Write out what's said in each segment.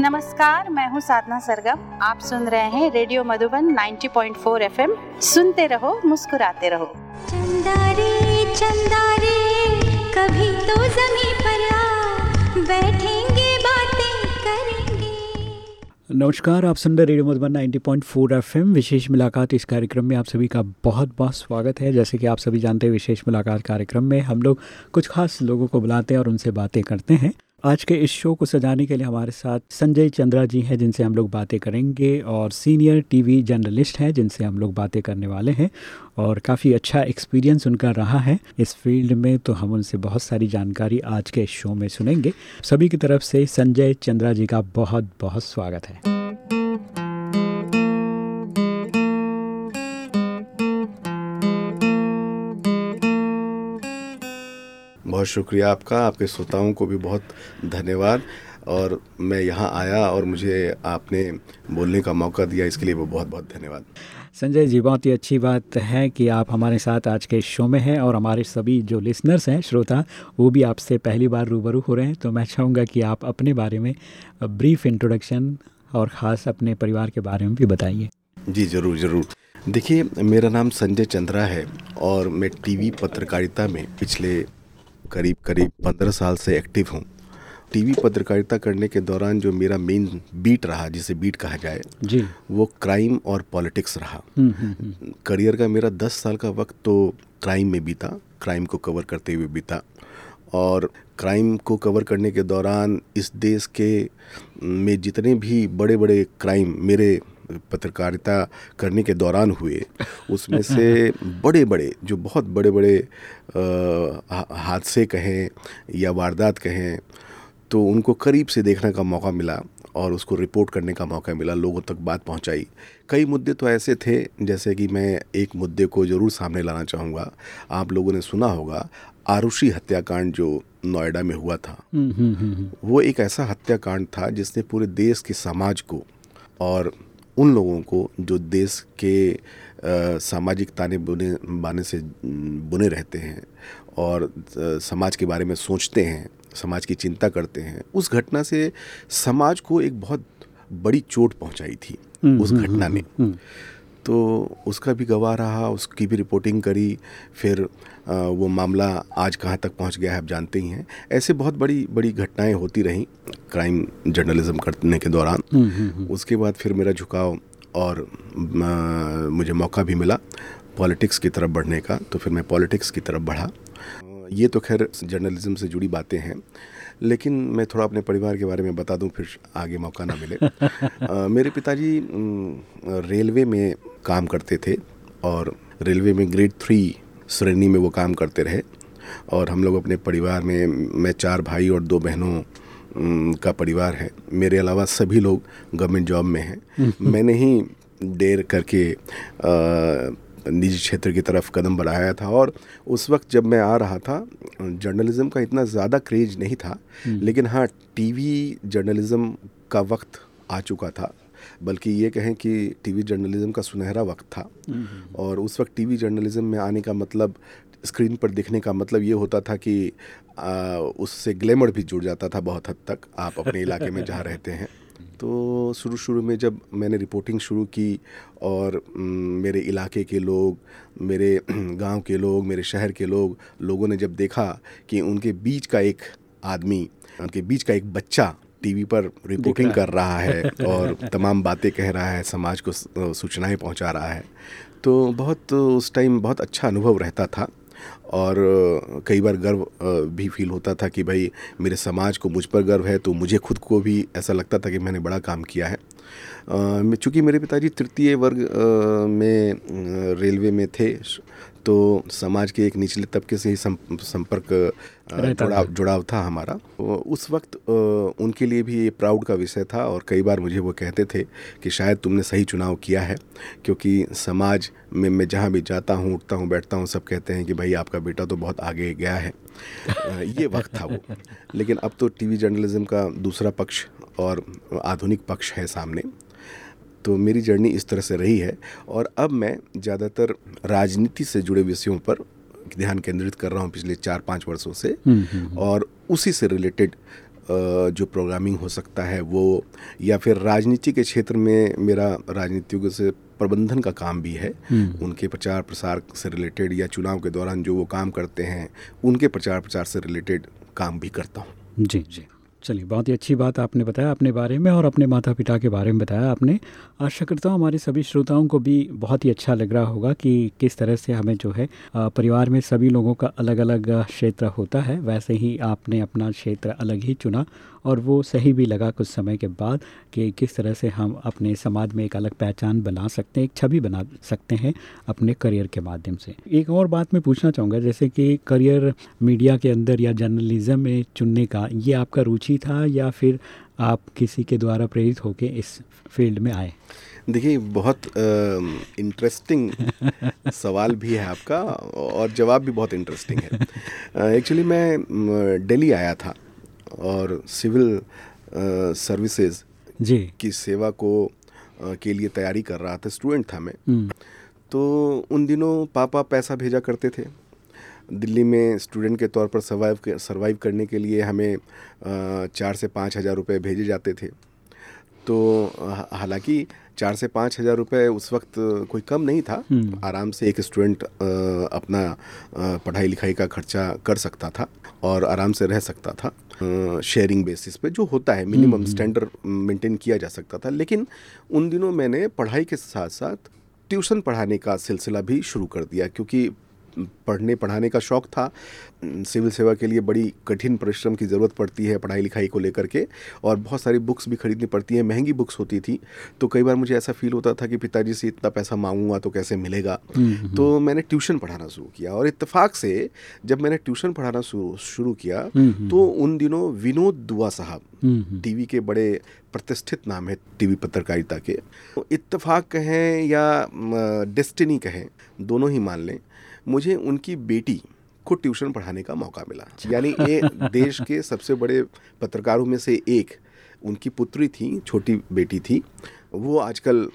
नमस्कार मैं हूँ साधना सरगम। आप सुन रहे हैं रेडियो मधुबन 90.4 एफएम। सुनते रहो मुस्कुराते रहो। चंदा रे चंदा रे कभी तो जमी पर आ बैठेंगे बातें करेंगे। नमस्कार आप सुन रहे रेडियो मधुबन 90.4 एफएम। विशेष मुलाकात इस कार्यक्रम में आप सभी का बहुत बहुत स्वागत है। जैसे कि आप सभी जानते हैं विशेष मुलाकात कार्यक्रम में हम लोग कुछ खास लोगों को बुलाते हैं और उनसे बातें करते हैं। आज के इस शो को सजाने के लिए हमारे साथ संजय चंद्रा जी हैं, जिनसे हम लोग बातें करेंगे और सीनियर टीवी जर्नलिस्ट हैं, जिनसे हम लोग बातें करने वाले हैं और काफ़ी अच्छा एक्सपीरियंस उनका रहा है। इस फ़ील्ड में तो हम उनसे बहुत सारी जानकारी आज के शो में सुनेंगे। सभी की तरफ़ से संजय चंद्रा जी का बहुत बहुत स्वागत है। बहुत शुक्रिया आपका आपके श्रोताओं को भी बहुत धन्यवाद। और मैं यहाँ आया और मुझे आपने बोलने का मौका दिया इसके लिए वो बहुत बहुत धन्यवाद। संजय जी बहुत ही अच्छी बात है कि आप हमारे साथ आज के शो में हैं और हमारे सभी जो लिसनर्स हैं श्रोता वो भी आपसे पहली बार रूबरू हो रहे हैं। तो मैं चाहूँगा कि आप अपने बारे में ब्रीफ इंट्रोडक्शन और ख़ास अपने परिवार के बारे में भी बताइए। जी ज़रूर ज़रूर। देखिए मेरा नाम संजय चंद्रा है और मैं टीवी पत्रकारिता में पिछले करीब करीब पंद्रह साल से एक्टिव हूँ। टीवी पत्रकारिता करने के दौरान जो मेरा मेन बीट रहा जिसे बीट कहा जाए जी। वो क्राइम और पॉलिटिक्स रहा। हम्म, हम्म, हम्म। करियर का मेरा दस साल का वक्त तो क्राइम में बीता क्राइम को कवर करते हुए बीता। और क्राइम को कवर करने के दौरान इस देश के में जितने भी बड़े बड़े क्राइम मेरे पत्रकारिता करने के दौरान हुए उसमें से बड़े बड़े जो बहुत बड़े बड़े हादसे कहें या वारदात कहें तो उनको करीब से देखने का मौका मिला और उसको रिपोर्ट करने का मौका मिला लोगों तक बात पहुंचाई। कई मुद्दे तो ऐसे थे जैसे कि मैं एक मुद्दे को ज़रूर सामने लाना चाहूँगा। आप लोगों ने सुना होगा आरुषि हत्याकांड जो नोएडा में हुआ था। हम्म, हम्म, हम्म, वो एक ऐसा हत्याकांड था जिसने पूरे देश के समाज को और उन लोगों को जो देश के सामाजिक ताने बुने बाने से बुने रहते हैं और समाज के बारे में सोचते हैं समाज की चिंता करते हैं उस घटना से समाज को एक बहुत बड़ी चोट पहुंचाई थी हम्म, उस हम्म, घटना ने। हम्म, तो उसका भी गवाह रहा उसकी भी रिपोर्टिंग करी फिर वो मामला आज कहाँ तक पहुँच गया है आप जानते ही हैं। ऐसे बहुत बड़ी बड़ी घटनाएँ होती रहीं क्राइम जर्नलिज्म करने के दौरान। उसके बाद फिर मेरा झुकाव और मुझे मौका भी मिला पॉलिटिक्स की तरफ़ बढ़ने का तो फिर मैं पॉलिटिक्स की तरफ़ बढ़ा। ये तो खैर जर्नलिज्म से जुड़ी बातें हैं लेकिन मैं थोड़ा अपने परिवार के बारे में बता दूँ फिर आगे मौका ना मिले। आ, मेरे पिताजी रेलवे में काम करते थे और रेलवे में ग्रेड थ्री श्रेणी में वो काम करते रहे और हम लोग अपने परिवार में मैं चार भाई और दो बहनों का परिवार है। मेरे अलावा सभी लोग गवर्नमेंट जॉब में हैं। मैंने ही देर करके निजी क्षेत्र की तरफ़ कदम बढ़ाया था और उस वक्त जब मैं आ रहा था जर्नलिज़्म का इतना ज़्यादा क्रेज नहीं था लेकिन हाँ टीवी जर्नलिज़्म का वक्त आ चुका था। बल्कि ये कहें कि टीवी जर्नलिज्म का सुनहरा वक्त था। और उस वक्त टीवी जर्नलिज्म में आने का मतलब स्क्रीन पर दिखने का मतलब ये होता था कि आ, उससे ग्लैमर भी जुड़ जाता था बहुत हद तक आप अपने इलाके में जहाँ रहते हैं। तो शुरू शुरू में जब मैंने रिपोर्टिंग शुरू की और मेरे इलाके के लोग मेरे गाँव के लोग मेरे शहर के लोग लोगों ने जब देखा कि उनके बीच का एक आदमी उनके बीच का एक बच्चा टीवी पर रिपोर्टिंग कर रहा है और तमाम बातें कह रहा है समाज को सूचनाएँ पहुँचा रहा है। तो बहुत उस टाइम बहुत अच्छा अनुभव रहता था और कई बार गर्व भी फील होता था कि भाई मेरे समाज को मुझ पर गर्व है तो मुझे खुद को भी ऐसा लगता था कि मैंने बड़ा काम किया है। चूँकि मेरे पिताजी तृतीय वर्ग में रेलवे में थे तो समाज के एक निचले तबके से ही संपर्क जुड़ाव जुड़ाव था हमारा। उस वक्त उनके लिए भी ये प्राउड का विषय था और कई बार मुझे वो कहते थे कि शायद तुमने सही चुनाव किया है क्योंकि समाज में मैं जहाँ भी जाता हूँ उठता हूँ बैठता हूँ सब कहते हैं कि भाई आपका बेटा तो बहुत आगे गया है। ये वक्त था वो। लेकिन अब तो टीवी जर्नलिज्म का दूसरा पक्ष और आधुनिक पक्ष है सामने। तो मेरी जर्नी इस तरह से रही है। और अब मैं ज़्यादातर राजनीति से जुड़े विषयों पर ध्यान केंद्रित कर रहा हूँ पिछले चार पाँच वर्षों से। हम्म, हम्म, हम्म। और उसी से रिलेटेड जो प्रोग्रामिंग हो सकता है वो या फिर राजनीति के क्षेत्र में मेरा राजनीतियों से प्रबंधन का काम भी है। उनके प्रचार प्रसार से रिलेटेड या चुनाव के दौरान जो वो काम करते हैं उनके प्रचार प्रसार से रिलेटेड काम भी करता हूँ। जी जी। चलिए, बहुत ही अच्छी बात आपने बताया अपने बारे में और अपने माता पिता के बारे में बताया आपने। आशा करता हूँ हमारे सभी श्रोताओं को भी बहुत ही अच्छा लग रहा होगा कि किस तरह से हमें जो है परिवार में सभी लोगों का अलग अलग क्षेत्र होता है। वैसे ही आपने अपना क्षेत्र अलग ही चुना और वो सही भी लगा कुछ समय के बाद कि किस तरह से हम अपने समाज में एक अलग पहचान बना सकते हैं, एक छवि बना सकते हैं अपने करियर के माध्यम से। एक और बात मैं पूछना चाहूँगा, जैसे कि करियर मीडिया के अंदर या जर्नलिज्म में चुनने का, ये आपका रुचि था या फिर आप किसी के द्वारा प्रेरित होकर इस फ़ील्ड में आए? देखिए, बहुत इंटरेस्टिंग सवाल भी है आपका और जवाब भी बहुत इंटरेस्टिंग है। एक्चुअली मैं, दिल्ली आया था। और सिविल सर्विसेज़ जी। की सेवा को अ, के लिए तैयारी कर रहा था स्टूडेंट था मैं। हम्म, तो उन दिनों पापा पैसा भेजा करते थे। दिल्ली में स्टूडेंट के तौर पर सर्वाइव सर्वाइव करने के लिए हमें चार से पाँच हज़ार रुपये भेजे जाते थे। तो हालाँकि चार से पाँच हज़ार रुपये उस वक्त कोई कम नहीं था। हम्म। आराम से एक स्टूडेंट अपना पढ़ाई लिखाई का खर्चा कर सकता था और आराम से रह सकता था। शेयरिंग बेसिस पे जो होता है मिनिमम स्टैंडर्ड मेंटेन किया जा सकता था। लेकिन उन दिनों मैंने पढ़ाई के साथ साथ ट्यूशन पढ़ाने का सिलसिला भी शुरू कर दिया क्योंकि पढ़ने पढ़ाने का शौक था। सिविल सेवा के लिए बड़ी कठिन परिश्रम की ज़रूरत पड़ती है पढ़ाई लिखाई को लेकर के और बहुत सारी बुक्स भी खरीदनी पड़ती हैं। महँगी बुक्स होती थी। तो कई बार मुझे ऐसा फील होता था कि पिताजी से इतना पैसा मांगूँगा तो कैसे मिलेगा? तो मैंने ट्यूशन पढ़ाना शुरू किया और इतफाक़ से जब मैंने ट्यूशन पढ़ाना शुरू शुरू किया तो उन दिनों विनोद दुआ साहब हम्म, टीवी के बड़े प्रतिष्ठित नाम है टीवी पत्रकारिता के। तो इत्तेफाक कहें या डेस्टिनी कहें दोनों ही मान लें मुझे उनकी बेटी को ट्यूशन पढ़ाने का मौका मिला। यानी ये देश के सबसे बड़े पत्रकारों में से एक उनकी पुत्री थी छोटी बेटी थी। वो आजकल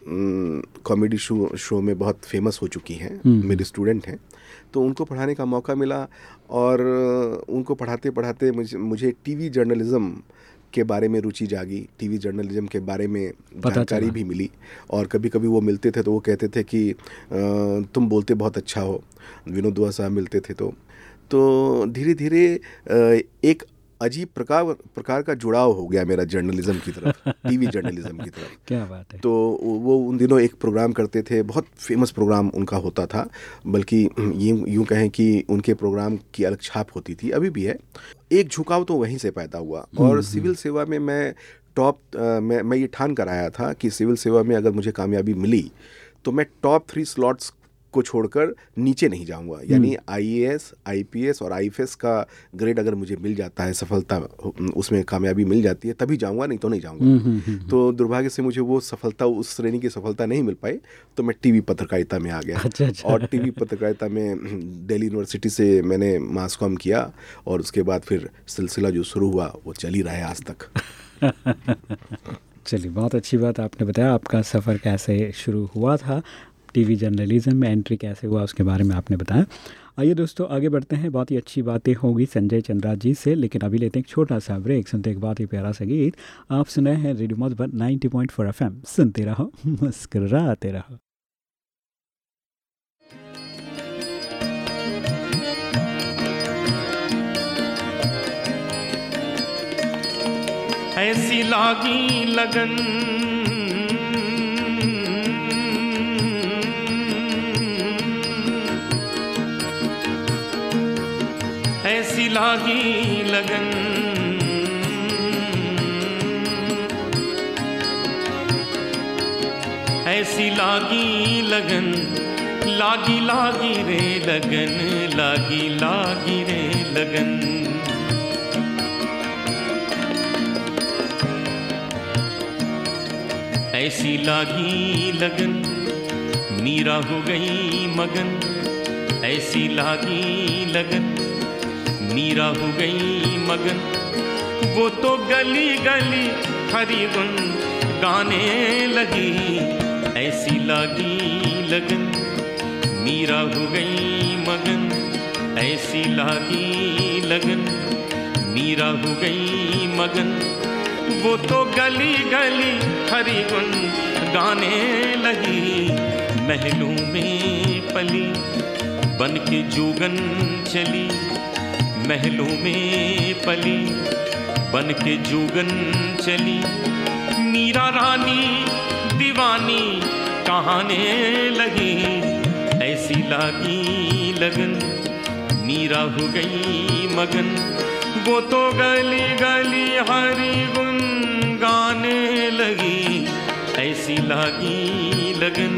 कॉमेडी शो शो में बहुत फ़ेमस हो चुकी हैं मेरी स्टूडेंट हैं। तो उनको पढ़ाने का मौका मिला और उनको पढ़ाते पढ़ाते मुझे मुझे टीवी जर्नलिज्म के बारे में रुचि जागी टीवी जर्नलिज्म के बारे में जानकारी भी मिली। और कभी कभी वो मिलते थे तो वो कहते थे कि तुम बोलते बहुत अच्छा हो। विनोद दुआ साहब मिलते थे तो। तो धीरे धीरे एक अजीब प्रकार प्रकार का जुड़ाव हो गया मेरा जर्नलिज्म की तरफ़ टीवी जर्नलिज्म की तरफ़। क्या बात है। तो वो उन दिनों एक प्रोग्राम करते थे बहुत फ़ेमस प्रोग्राम उनका होता था बल्कि यूँ यूँ कहें कि उनके प्रोग्राम की अलग छाप होती थी अभी भी है। एक झुकाव तो वहीं से पैदा हुआ। और सिविल सेवा में मैं टॉप मैं मैं ये ठान कर आया था कि सिविल सेवा में अगर मुझे कामयाबी मिली तो मैं टॉप थ्री स्लॉट्स को छोड़कर नीचे नहीं जाऊँगा। यानी आईएएस आईपीएस और आईएफएस का ग्रेड अगर मुझे मिल जाता है सफलता उसमें कामयाबी मिल जाती है तभी जाऊँगा नहीं तो नहीं जाऊँगा। तो दुर्भाग्य से मुझे वो सफलता उस श्रेणी की सफलता नहीं मिल पाई तो मैं टीवी पत्रकारिता में आ गया। अच्छा, अच्छा। और टीवी पत्रकारिता में दिल्ली यूनिवर्सिटी से मैंने मास कॉम किया और उसके बाद फिर सिलसिला जो शुरू हुआ वो चल ही रहा है आज तक। चलिए बहुत अच्छी बात आपने बताया आपका सफ़र कैसे शुरू हुआ था। टीवी जर्नलिज्म में एंट्री कैसे हुआ उसके बारे में आपने बताया। आइए दोस्तों, आगे बढ़ते हैं। बहुत ही अच्छी बातें होगी संजय चंद्रा जी से, लेकिन अभी लेते हैं एक छोटा सा ब्रेक। सुनते एक बहुत ही प्यारा सा गीत। आप सुन रहे हैं रेडियो मधुबन 90.4 पॉइंट सुनते रहो, मुस्कुराते रहो। ऐसी लागी लगन लागी लगन। ऐसी लागी लगन, लागी लागी रे लगन, लागी लागी रे लगन। ऐसी लागी लगन, मीरा हो गई मगन। ऐसी लागी लगन मीरा हो गई मगन। वो तो गली गली हरी गुन गाने लगी। ऐसी लागी लगन। मीरा हो गई मगन। ऐसी लागी लगन। मीरा हो गई मगन। वो तो गली गली हरी गुन गाने लगी। महलों में पली। बन के जोगन चली। महलों में पली बन के जोगन चली। मीरा रानी, दीवानी कहाने लगी। ऐसी लागी लगन, मीरा हो गई मगन। वो तो गली गली हरी गुन गाने लगी। ऐसी लागी लगन,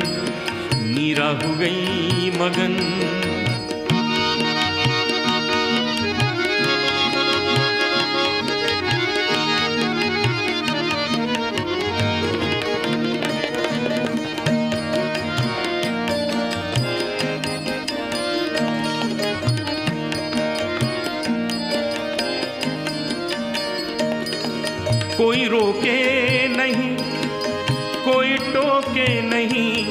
मीरा हो गई मगन। कोई रोके नहीं, कोई टोके नहीं।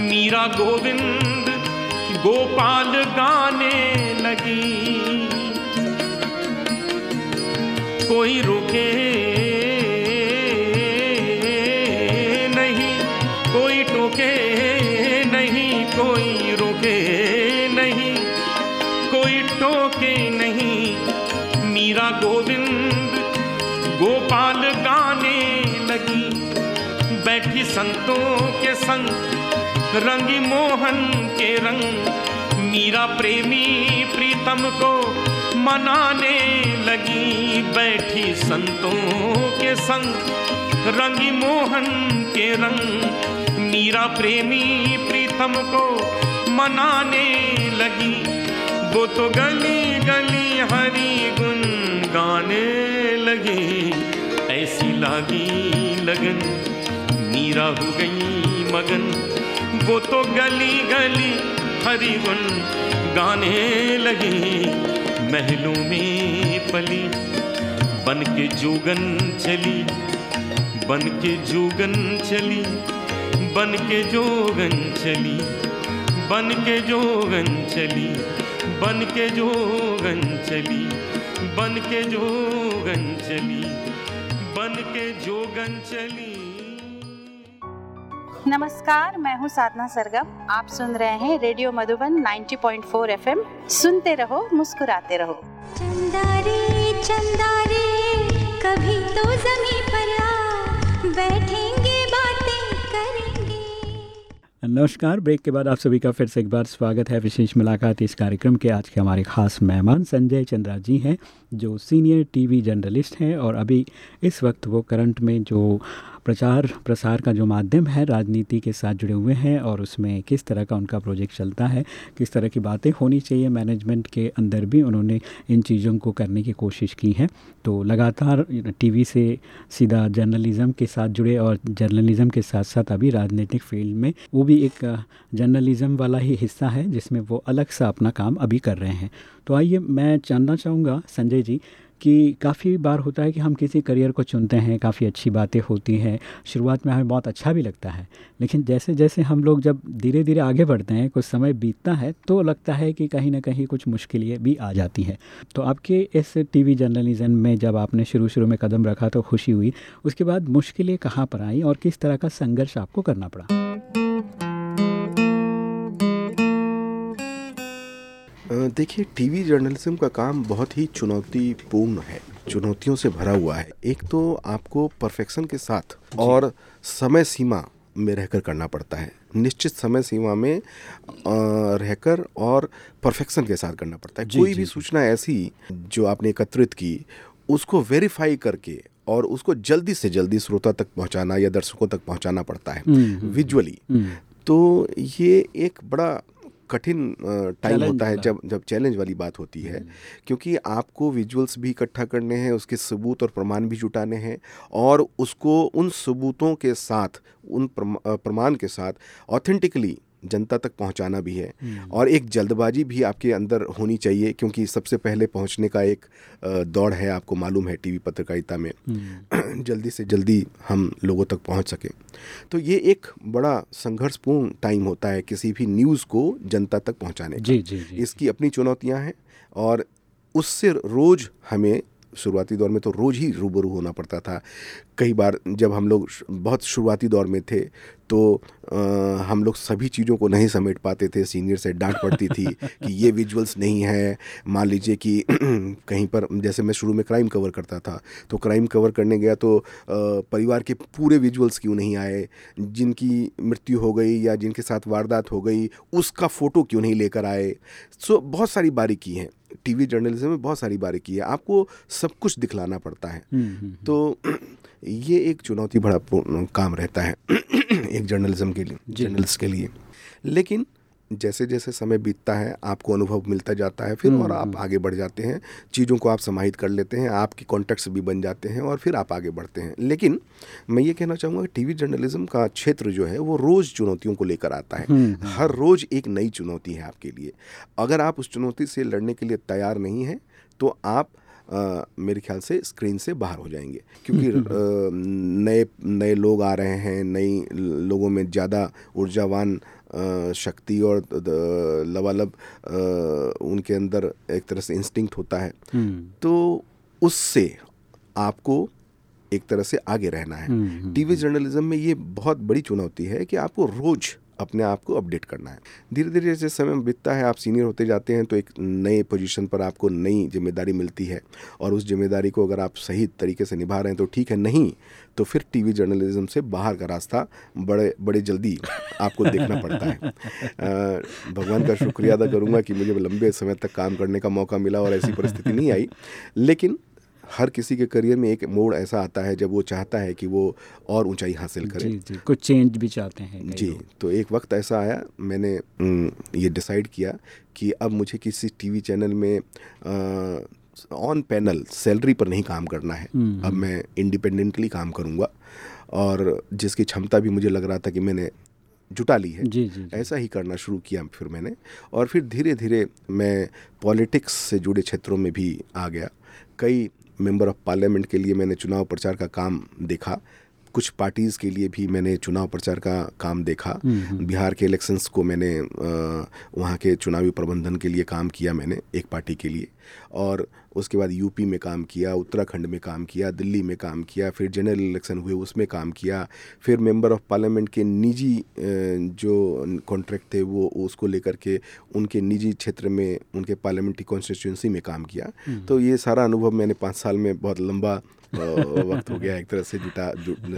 मीरा गोविंद गोपाल गाने लगी। कोई रोके नहीं, कोई टोके नहीं, कोई रोके नहीं। कोई टोके नहीं बैठी संतों के संग, रंगी मोहन के रंग। मीरा प्रेमी प्रीतम को मनाने लगी बैठी संतों के संग, रंगी मोहन के रंग। मीरा प्रेमी प्रीतम को मनाने लगी, वो तो गली गली हरी गुन गाने लगी। ऐसी लागी लगन मीरा हो गई मगन। वो तो गली गली हरी गुन गाने लगी। महलों में पली बन के जोगन चली बन के जोगन चली बन के जोगन चली बन के जोगन चली बन के जोगन चली बन के जोगन चली बन के जोगन चली। नमस्कार मैं हूँ साधना सरगम। आप सुन रहे हैं रेडियो मधुबन 90.4 एफएम। सुनते रहो मुस्कुराते रहो। चंदा रे चंदा रे कभी तो जमी पर आ। बैठेंगे बातें करेंगे। नमस्कार ब्रेक के बाद आप सभी का फिर से एक बार स्वागत है। विशेष मुलाकात इस कार्यक्रम के आज के हमारे खास मेहमान संजय चंद्रा जी हैं जो सीनियर टीवी जर्नलिस्ट हैं और अभी इस वक्त वो करंट में जो प्रचार, प्रसार का जो माध्यम है, राजनीति के साथ जुड़े हुए हैं और उसमें किस तरह का उनका प्रोजेक्ट चलता है, किस तरह की बातें होनी चाहिए मैनेजमेंट के अंदर भी उन्होंने इन चीज़ों को करने की कोशिश की है। तो लगातार टीवी से सीधा जर्नलिज़म के साथ जुड़े और जर्नलिज़म के साथ साथ अभी राजनीतिक फ़ील्ड में वो भी एक जर्नलिज़म वाला ही हिस्सा है, जिसमें वो अलग सा अपना काम अभी कर रहे हैं। तो आइए मैं जानना चाहूँगा संजय जी कि काफ़ी बार होता है कि हम किसी करियर को चुनते हैं, काफ़ी अच्छी बातें होती हैं, शुरुआत में हमें बहुत अच्छा भी लगता है। लेकिन जैसे जैसे हम लोग जब धीरे धीरे आगे बढ़ते हैं, कुछ समय बीतता है तो लगता है कि कहीं ना कहीं कुछ मुश्किलें भी आ जाती हैं। तो आपके इस टीवी जर्नलिज्म में जब आपने शुरू शुरू में कदम रखा तो खुशी हुई, उसके बाद मुश्किलें कहाँ पर आई और किस तरह का संघर्ष आपको करना पड़ा? देखिए टीवी जर्नलिज्म का काम बहुत ही चुनौतीपूर्ण है चुनौतियों से भरा हुआ है। एक तो आपको परफेक्शन के साथ और समय सीमा में रहकर करना पड़ता है। निश्चित समय सीमा में रहकर और परफेक्शन के साथ करना पड़ता है। कोई भी सूचना ऐसी जो आपने एकत्रित की उसको वेरीफाई करके और उसको जल्दी से जल्दी श्रोता तक पहुंचाना या दर्शकों तक पहुंचाना पड़ता है विजुअली तो ये एक बड़ा कठिन टाइम होता है जब जब चैलेंज वाली बात होती है। क्योंकि आपको विजुअल्स भी इकट्ठा करने हैं उसके सबूत और प्रमाण भी जुटाने हैं और उसको उन सबूतों के साथ उन प्रमाण के साथ ऑथेंटिकली जनता तक पहुंचाना भी है। और एक जल्दबाजी भी आपके अंदर होनी चाहिए क्योंकि सबसे पहले पहुँचने का एक दौड़ है आपको मालूम है टीवी पत्रकारिता में। जल्दी से जल्दी हम लोगों तक पहुँच सकें। तो ये एक बड़ा संघर्षपूर्ण टाइम होता है किसी भी न्यूज़ को जनता तक पहुँचाने का। जी, जी, जी, इसकी अपनी चुनौतियाँ हैं और उससे रोज़ हमें शुरुआती दौर में तो रोज़ ही रूबरू होना पड़ता था। कई बार जब हम लोग बहुत शुरुआती दौर में थे तो आ, हम लोग सभी चीज़ों को नहीं समेट पाते थे। सीनियर से डांट पड़ती थी कि ये विजुअल्स नहीं है। मान लीजिए कि कहीं पर जैसे मैं शुरू में क्राइम कवर करता था तो क्राइम कवर करने गया तो आ, परिवार के पूरे विजुअल्स क्यों नहीं आए? जिनकी मृत्यु हो गई या जिनके साथ वारदात हो गई उसका फ़ोटो क्यों नहीं लेकर आए? सो बहुत सारी बारीकी हैं। टीवी जर्नलिज्म में बहुत सारी बारीकी है। आपको सब कुछ दिखलाना पड़ता है। तो ये एक चुनौती बड़ा काम रहता है एक जर्नलिज्म के लिए जर्नलिस्ट के लिए। लेकिन जैसे जैसे समय बीतता है आपको अनुभव मिलता जाता है फिर और आप आगे बढ़ जाते हैं चीज़ों को आप समाहित कर लेते हैं आपके कॉन्टैक्ट्स भी बन जाते हैं और फिर आप आगे बढ़ते हैं। लेकिन मैं ये कहना चाहूँगा कि टीवी जर्नलिज्म का क्षेत्र जो है वो रोज़ चुनौतियों को लेकर आता है। हर रोज़ एक नई चुनौती है आपके लिए। अगर आप उस चुनौती से लड़ने के लिए तैयार नहीं हैं तो आप आ, मेरे ख्याल से स्क्रीन से बाहर हो जाएँगे। क्योंकि नए नए लोग आ रहे हैं नई लोगों में ज़्यादा ऊर्जावान शक्ति और लबालब उनके अंदर एक तरह से इंस्टिंक्ट होता है। हम्म। तो उससे आपको एक तरह से आगे रहना है। टीवी हम्म, जर्नलिज्म हम्म, में ये बहुत बड़ी चुनौती है कि आपको रोज़ अपने आप को अपडेट करना है। धीरे धीरे जैसे समय बीतता है, आप सीनियर होते जाते हैं तो एक नए पोजीशन पर आपको नई ज़िम्मेदारी मिलती है। और उस ज़िम्मेदारी को अगर आप सही तरीके से निभा रहे हैं तो ठीक है, नहीं तो फिर टीवी जर्नलिज्म से बाहर का रास्ता बड़े बड़े जल्दी आपको देखना पड़ता है। भगवान का शुक्रिया अदा करूँगा कि मुझे लंबे समय तक काम करने का मौका मिला और ऐसी परिस्थिति नहीं आई। लेकिन हर किसी के करियर में एक मोड़ ऐसा आता है जब वो चाहता है कि वो और ऊंचाई हासिल करे जी जी कुछ चेंज भी चाहते हैं जी तो एक वक्त ऐसा आया मैंने ये डिसाइड किया कि अब मुझे किसी टीवी चैनल में ऑन पैनल सैलरी पर नहीं काम करना है हम्म, अब हम्म। मैं इंडिपेंडेंटली काम करूँगा और जिसकी क्षमता भी मुझे लग रहा था कि मैंने जुटा ली है जी, जी, जी. ऐसा ही करना शुरू किया फिर मैंने और फिर धीरे धीरे मैं पॉलिटिक्स से जुड़े क्षेत्रों में भी आ गया कई मेंबर ऑफ़ पार्लियामेंट के लिए मैंने चुनाव प्रचार का काम देखा। कुछ पार्टीज़ के लिए भी मैंने चुनाव प्रचार का काम देखा। हम्म। बिहार के इलेक्शंस को मैंने वहाँ के चुनावी प्रबंधन के लिए काम किया मैंने एक पार्टी के लिए। और उसके बाद यूपी में काम किया उत्तराखंड में काम किया दिल्ली में काम किया फिर जनरल इलेक्शन हुए उसमें काम किया फिर मेंबर ऑफ़ पार्लियामेंट के निजी जो कॉन्ट्रैक्ट थे वो उसको लेकर के उनके निजी क्षेत्र में उनके पार्लियामेंट्री कॉन्स्टिट्यूंसी में काम किया हम्म। तो ये सारा अनुभव मैंने पाँच साल में बहुत लंबा वक्त हो गया एक तरह से जुटा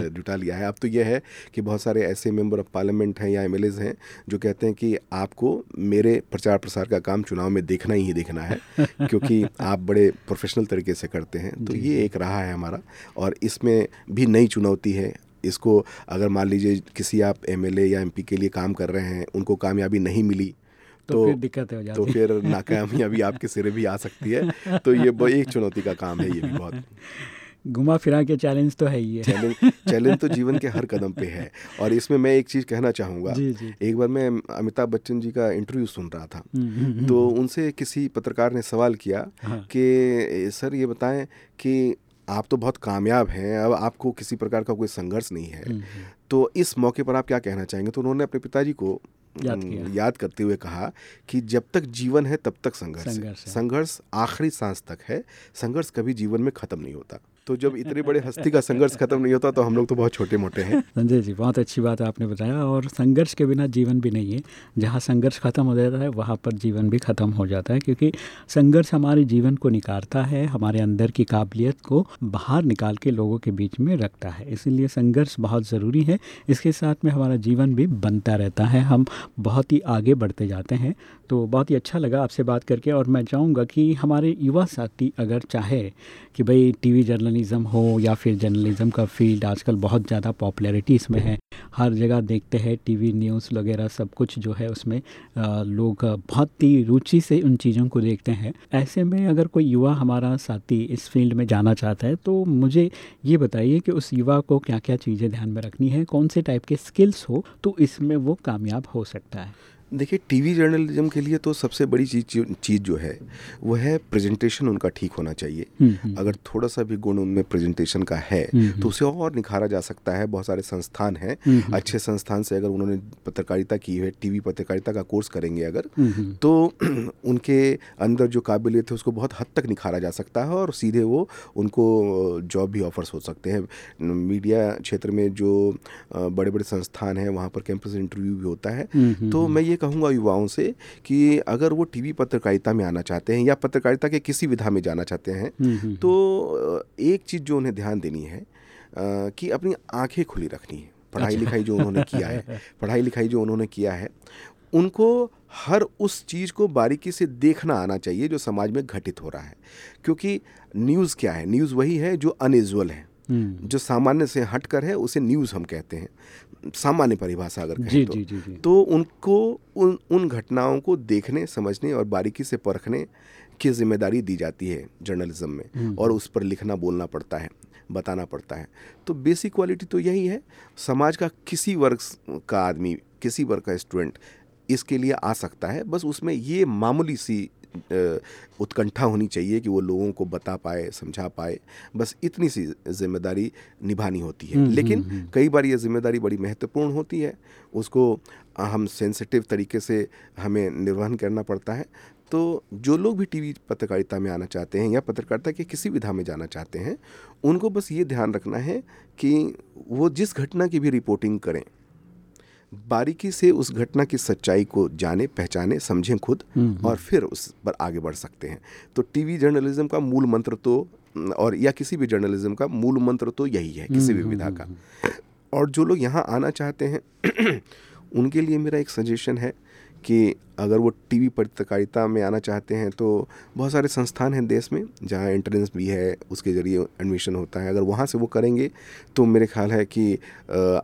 जुटा लिया है अब तो यह है कि बहुत सारे ऐसे मेंबर ऑफ़ पार्लियामेंट हैं या एम हैं जो कहते हैं कि आपको मेरे प्रचार प्रसार का काम चुनाव में देखना ही देखना है क्योंकि आप बड़े प्रोफेशनल तरीके से करते हैं तो ये एक रहा है हमारा। और इसमें भी नई चुनौती है। इसको अगर मान लीजिए किसी आप एमएलए या एमपी के लिए काम कर रहे हैं उनको कामयाबी नहीं मिली तो, तो फिर दिक्कत हो जाती तो फिर नाकामयाबी आपके सिरे भी आ सकती है। तो ये एक चुनौती का काम है ये भी बहुत। घुमा फिरा के चैलेंज तो है ही है। चैलेंज चैलेंज तो जीवन के हर कदम पे है। और इसमें मैं एक चीज़ कहना चाहूँगा। एक बार मैं अमिताभ बच्चन जी का इंटरव्यू सुन रहा था। हम्म, हम्म, हम्म, तो उनसे किसी पत्रकार ने सवाल किया हाँ। कि सर ये बताएँ कि आप तो बहुत कामयाब हैं अब आपको किसी प्रकार का कोई संघर्ष नहीं है। तो इस मौके पर आप क्या कहना चाहेंगे? तो उन्होंने अपने पिताजी को याद, याद करते हुए कहा कि जब तक जीवन है तब तक संघर्ष संघर्ष आखिरी सांस तक है। संघर्ष कभी जीवन में खत्म नहीं होता। तो जब इतने बड़े हस्ती का संघर्ष खत्म नहीं होता तो हम लोग तो बहुत छोटे मोटे हैं। संजय जी, बहुत अच्छी बात आपने बताया और संघर्ष के बिना जीवन भी नहीं है। जहाँ संघर्ष खत्म हो जाता है, वहाँ पर जीवन भी खत्म हो जाता है, क्योंकि संघर्ष हमारे जीवन को निकारता है, हमारे अंदर की काबिलियत को बाहर निकाल के लोगों के बीच में रखता है। इसीलिए संघर्ष बहुत ज़रूरी है। इसके साथ में हमारा जीवन भी बनता रहता है। हम बहुत ही आगे बढ़ते जाते हैं। तो बहुत ही अच्छा लगा आपसे बात करके और मैं चाहूँगा कि हमारे युवा साथी अगर चाहे कि भाई टीवी जर्नलिज़म हो या फिर जर्नलिज़म का फ़ील्ड आजकल बहुत ज़्यादा पॉपुलैरिटी इसमें है। हर जगह देखते हैं टीवी न्यूज़ वगैरह सब कुछ जो है उसमें लोग बहुत ही रुचि से उन चीज़ों को देखते हैं। ऐसे में अगर कोई युवा हमारा साथी इस फ़ील्ड में जाना चाहता है तो मुझे ये बताइए कि उस युवा को क्या क्या चीज़ें ध्यान में रखनी है, कौन से टाइप के स्किल्स हो तो इसमें वो कामयाब हो सकता है। देखिए टीवी जर्नलिज्म के लिए तो सबसे बड़ी चीज़ चीज़ जो है वो है प्रेजेंटेशन उनका ठीक होना चाहिए हम्म, हम्म। अगर थोड़ा सा भी गुण उनमें प्रेजेंटेशन का है हम्म, तो उसे और निखारा जा सकता है बहुत सारे संस्थान हैं। अच्छे संस्थान से अगर उन्होंने पत्रकारिता की है टीवी पत्रकारिता का कोर्स करेंगे अगर। तो उनके अंदर जो काबिलियत है उसको बहुत हद तक निखारा जा सकता है और सीधे वो उनको जॉब भी ऑफर्स हो सकते हैं मीडिया क्षेत्र में जो बड़े बड़े संस्थान हैं वहाँ पर कैंपस इंटरव्यू भी होता है तो मैं ये कहूँगा युवाओं से कि अगर वो टीवी पत्रकारिता में आना चाहते हैं या पत्रकारिता के किसी विधा में जाना चाहते हैं हम्म, हम्म। तो एक चीज़ जो उन्हें ध्यान देनी है कि अपनी आँखें खुली रखनी है। पढ़ाई लिखाई जो उन्होंने किया है पढ़ाई लिखाई जो उन्होंने किया है उनको हर उस चीज़ को बारीकी से देखना आना चाहिए जो समाज में घटित हो रहा है। क्योंकि न्यूज़ क्या है? न्यूज़ वही है जो अनयूजल है। हम्म। जो सामान्य से हटकर है उसे न्यूज़ हम कहते हैं। सामान्य परिभाषा अगर जी तो। जी जी जी। तो उनको उन उन घटनाओं को देखने समझने और बारीकी से परखने की ज़िम्मेदारी दी जाती है जर्नलिज्म में और उस पर लिखना बोलना पड़ता है बताना पड़ता है। तो बेसिक क्वालिटी तो यही है समाज का किसी वर्ग का आदमी किसी वर्ग का स्टूडेंट इसके लिए आ सकता है बस उसमें ये मामूली सी उत्कंठा होनी चाहिए कि वो लोगों को बता पाए समझा पाए। बस इतनी सी ज़िम्मेदारी निभानी होती है। लेकिन कई बार ये ज़िम्मेदारी बड़ी महत्वपूर्ण होती है। उसको हम सेंसिटिव तरीके से हमें निर्वहन करना पड़ता है। तो जो लोग भी टीवी पत्रकारिता में आना चाहते हैं या पत्रकारिता के किसी विधा में जाना चाहते हैं उनको बस ये ध्यान रखना है कि वो जिस घटना की भी रिपोर्टिंग करें बारीकी से उस घटना की सच्चाई को जाने पहचाने समझें खुद और फिर उस पर आगे बढ़ सकते हैं। तो टीवी जर्नलिज्म का मूल मंत्र तो और या किसी भी जर्नलिज्म का मूल मंत्र तो यही है किसी भी विधा का। और जो लोग यहाँ आना चाहते हैं उनके लिए मेरा एक सजेशन है कि अगर वो टीवी पत्रकारिता में आना चाहते हैं तो बहुत सारे संस्थान हैं देश में जहाँ एंट्रेंस भी है, उसके ज़रिए एडमिशन होता है। अगर वहाँ से वो करेंगे तो मेरे ख्याल है कि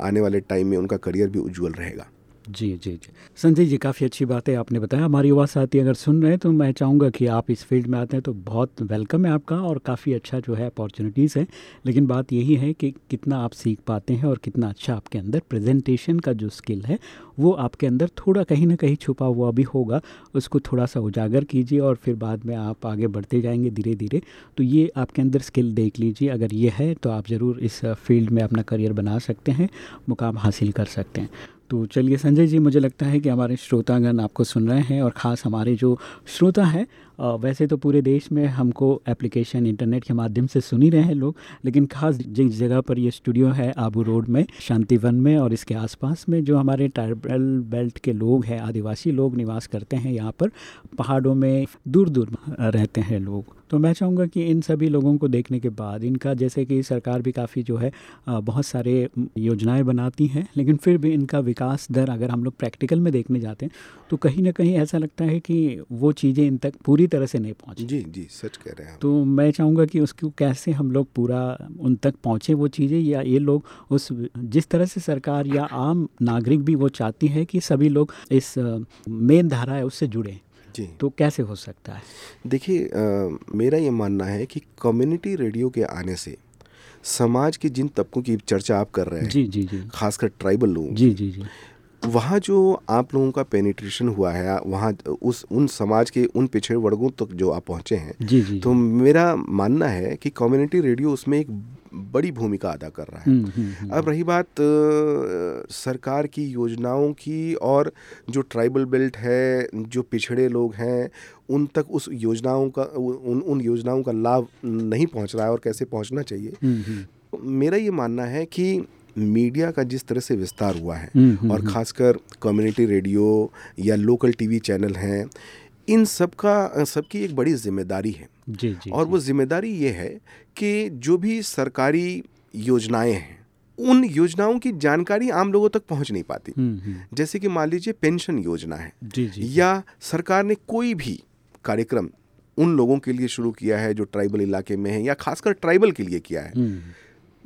आने वाले टाइम में उनका करियर भी उज्जवल रहेगा। जी जी जी। संजय जी, काफ़ी अच्छी बात है आपने बताया। हमारे युवा साथी अगर सुन रहे हैं तो मैं चाहूँगा कि आप इस फ़ील्ड में आते हैं तो बहुत वेलकम है आपका और काफ़ी अच्छा जो है अपॉर्चुनिटीज़ है। लेकिन बात यही है कि कितना आप सीख पाते हैं और कितना अच्छा आपके अंदर प्रेजेंटेशन का जो स्किल है, वो आपके अंदर थोड़ा कहीं ना कहीं छुपा हुआ भी होगा। उसको थोड़ा सा उजागर कीजिए और फिर बाद में आप आगे बढ़ते जाएँगे धीरे धीरे तो ये आपके अंदर स्किल देख लीजिए। अगर ये है तो आप ज़रूर इस फ़ील्ड में अपना करियर बना सकते हैं, मुकाम हासिल कर सकते हैं। तो चलिए, संजय जी, मुझे लगता है कि हमारे श्रोतागण आपको सुन रहे हैं और ख़ास हमारे जो श्रोता हैं वैसे तो पूरे देश में हमको एप्लीकेशन इंटरनेट के माध्यम से सुन ही रहे हैं लोग, लेकिन ख़ास जिस जगह पर ये स्टूडियो है आबू रोड में, शांतिवन में और इसके आसपास में जो हमारे ट्राइबल बेल्ट के लोग हैं, आदिवासी लोग निवास करते हैं यहाँ पर, पहाड़ों में दूर दूर रहते हैं लोग। तो मैं चाहूँगा कि इन सभी लोगों को देखने के बाद, इनका जैसे कि सरकार भी काफ़ी जो है बहुत सारे योजनाएँ बनाती हैं, लेकिन फिर भी इनका विकास दर अगर हम लोग प्रैक्टिकल में देखने जाते हैं तो कहीं ना कहीं ऐसा लगता है कि वो चीज़ें इन तक पूरी तरह से नहीं पहुँची। जी जी सच कह रहे हैं तो मैं चाहूँगा कि उसको कैसे हम लोग पूरा उन तक पहुँचे वो चीज़ें या ये लोग उस जिस तरह से सरकार या आम नागरिक भी वो चाहती है कि सभी लोग इस मेन धारा है उससे जुड़े। जी। तो कैसे हो सकता है? देखिए मेरा ये मानना है कि कम्युनिटी रेडियो के आने से समाज के जिन तबकों की चर्चा आप कर रहे हैं जी जी जी। खासकर ट्राइबल लोग जी जी जी। वहाँ जो आप लोगों का पेनिट्रेशन हुआ है वहाँ उस उन समाज के उन पिछड़े वर्गों तक जो आप पहुँचे हैं जी जी तो मेरा मानना है कि कम्युनिटी रेडियो उसमें एक बड़ी भूमिका अदा कर रहा है हम्म, हम्म, हम्म। अब रही बात सरकार की योजनाओं की और जो ट्राइबल बेल्ट है जो पिछड़े लोग हैं उन तक उस योजनाओं का उन उन योजनाओं का लाभ नहीं पहुँच रहा है और कैसे पहुँचना चाहिए हम्म। मेरा ये मानना है कि मीडिया का जिस तरह से विस्तार हुआ है हम्म, हम्म, और ख़ासकर कम्युनिटी रेडियो या लोकल टीवी चैनल हैं इन सब का सबकी एक बड़ी ज़िम्मेदारी है। जी जी और जी. वो ज़िम्मेदारी ये है कि जो भी सरकारी योजनाएँ हैं उन योजनाओं की जानकारी आम लोगों तक पहुँच नहीं पाती। हम्म, हम्म। जैसे कि मान लीजिए पेंशन योजना है जी जी या सरकार ने कोई भी कार्यक्रम उन लोगों के लिए शुरू किया है जो ट्राइबल इलाके में है या खासकर ट्राइबल के लिए किया है। हम्म,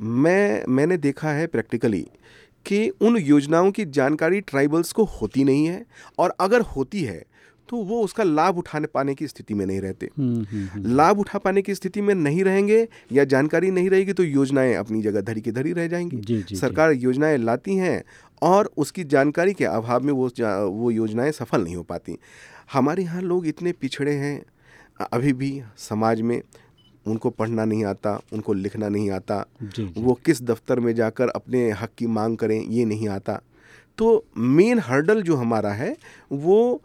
मैं मैंने देखा है प्रैक्टिकली कि उन योजनाओं की जानकारी ट्राइबल्स को होती नहीं है और अगर होती है तो वो उसका लाभ उठाने पाने की स्थिति में नहीं रहते। हम्म, हम्म, हम्म, लाभ उठा पाने की स्थिति में नहीं रहेंगे या जानकारी नहीं रहेगी तो योजनाएँ अपनी जगह धरी की धरी रह जाएँगी। जी, जी, सरकार योजनाएँ लाती हैं और उसकी जानकारी के अभाव में वो वो योजनाएँ सफल नहीं हो पाती। हमारे यहाँ लोग इतने पिछड़े हैं अभी भी समाज में उनको पढ़ना नहीं आता उनको लिखना नहीं आता। जी, जी। वो किस दफ्तर में जाकर अपने हक की मांग करें ये नहीं आता। तो मेन हर्डल जो हमारा है वो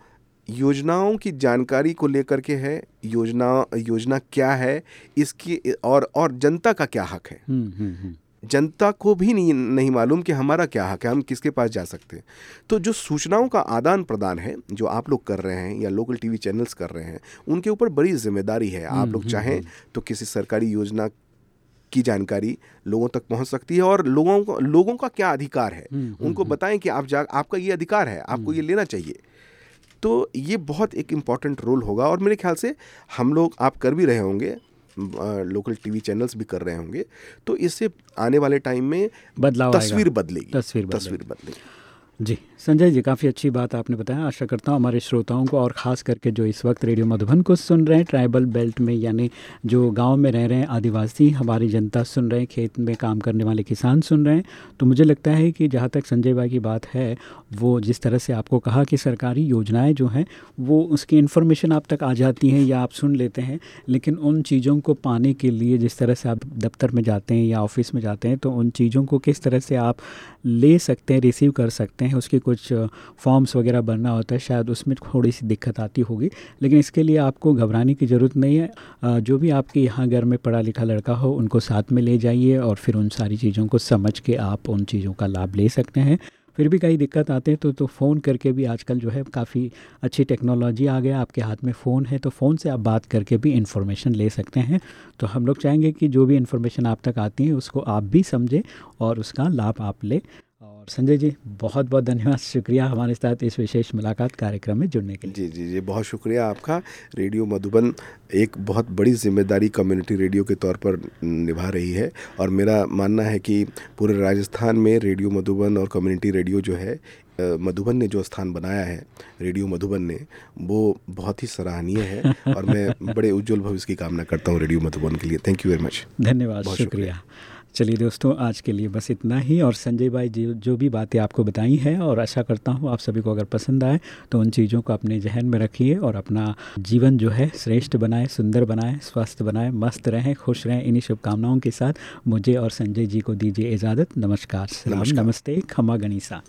योजनाओं की जानकारी को लेकर के है। योजना योजना क्या है इसकी और और जनता का क्या हक है? हुँ, हुँ, हम्म, जनता को भी नहीं नहीं मालूम कि हमारा क्या हक है हम किसके पास जा सकते हैं। तो जो सूचनाओं का आदान प्रदान है जो आप लोग कर रहे हैं या लोकल टीवी चैनल्स कर रहे हैं उनके ऊपर बड़ी ज़िम्मेदारी है। आप लोग चाहें तो किसी सरकारी योजना की जानकारी लोगों तक पहुँच सकती है और लोगों को लोगों का क्या अधिकार है? उनको बताएँ कि आप जा आपका ये अधिकार है आपको ये लेना चाहिए। तो ये बहुत एक इंपॉर्टेंट रोल होगा और मेरे ख्याल से हम लोग आप कर भी रहे होंगे। लोकल टीवी चैनल्स भी कर रहे होंगे तो इससे आने वाले टाइम में बदलाव तस्वीर बदलेगी। तस्वीर बदलेगी। तस्वीर बदलेगी। जी। संजय जी, काफ़ी अच्छी बात आपने बताया। आशा करता हूँ हमारे श्रोताओं को और ख़ास करके जो इस वक्त रेडियो मधुबन को सुन रहे हैं, ट्राइबल बेल्ट में, यानी जो गाँव में रह रहे हैं आदिवासी, हमारी जनता सुन रहे हैं, खेत में काम करने वाले किसान सुन रहे हैं तो मुझे लगता है कि जहाँ तक संजय भाई की बात है, वो जिस तरह से आपको कहा कि सरकारी योजनाएँ जो हैं, वो उसकी इन्फॉर्मेशन आप तक आ जाती हैं या आप सुन लेते हैं, लेकिन उन चीज़ों को पाने के लिए जिस तरह से आप दफ्तर में जाते हैं या ऑफ़िस में जाते हैं तो उन चीज़ों को किस तरह से आप ले सकते हैं रिसीव कर सकते हैं, उसके कुछ फॉर्म्स वगैरह भरना होता है, शायद उसमें थोड़ी सी दिक्कत आती होगी। लेकिन इसके लिए आपको घबराने की ज़रूरत नहीं है। जो भी आपके यहाँ घर में पढ़ा लिखा लड़का हो, उनको साथ में ले जाइए और फिर उन सारी चीज़ों को समझ के आप उन चीज़ों का लाभ ले सकते हैं। फिर भी कई दिक्कत आते हैं तो तो फ़ोन करके भी आजकल जो है काफ़ी अच्छी टेक्नोलॉजी आ गया आपके हाथ में फ़ोन है तो फ़ोन से आप बात करके भी इन्फॉर्मेशन ले सकते हैं। तो हम लोग चाहेंगे कि जो भी इन्फॉर्मेशन आप तक आती है, उसको आप भी समझें और उसका लाभ आप लें। और संजय जी बहुत बहुत धन्यवाद। शुक्रिया हमारे साथ इस विशेष मुलाकात कार्यक्रम में जुड़ने के लिए। जी जी जी बहुत शुक्रिया आपका। रेडियो मधुबन एक बहुत बड़ी ज़िम्मेदारी कम्युनिटी रेडियो के तौर पर निभा रही है और मेरा मानना है कि पूरे राजस्थान में रेडियो मधुबन और कम्युनिटी रेडियो जो है मधुबन ने जो स्थान बनाया है रेडियो मधुबन ने वो बहुत ही सराहनीय है और मैं बड़े उज्जवल भविष्य की कामना करता हूँ रेडियो मधुबन के लिए। थैंक यू वेरी मच धन्यवाद शुक्रिया। चलिए दोस्तों आज के लिए बस इतना ही और संजय भाई जी जो भी बातें आपको बताई हैं और आशा करता हूँ आप सभी को अगर पसंद आए तो उन चीज़ों को अपने जहन में रखिए और अपना जीवन जो है श्रेष्ठ बनाए सुंदर बनाए स्वस्थ बनाए मस्त रहें खुश रहें। इन्हीं शुभकामनाओं के साथ मुझे और संजय जी को दीजिए इजाज़त। नमस्कार सलाम। नमस्ते खमा गनीसा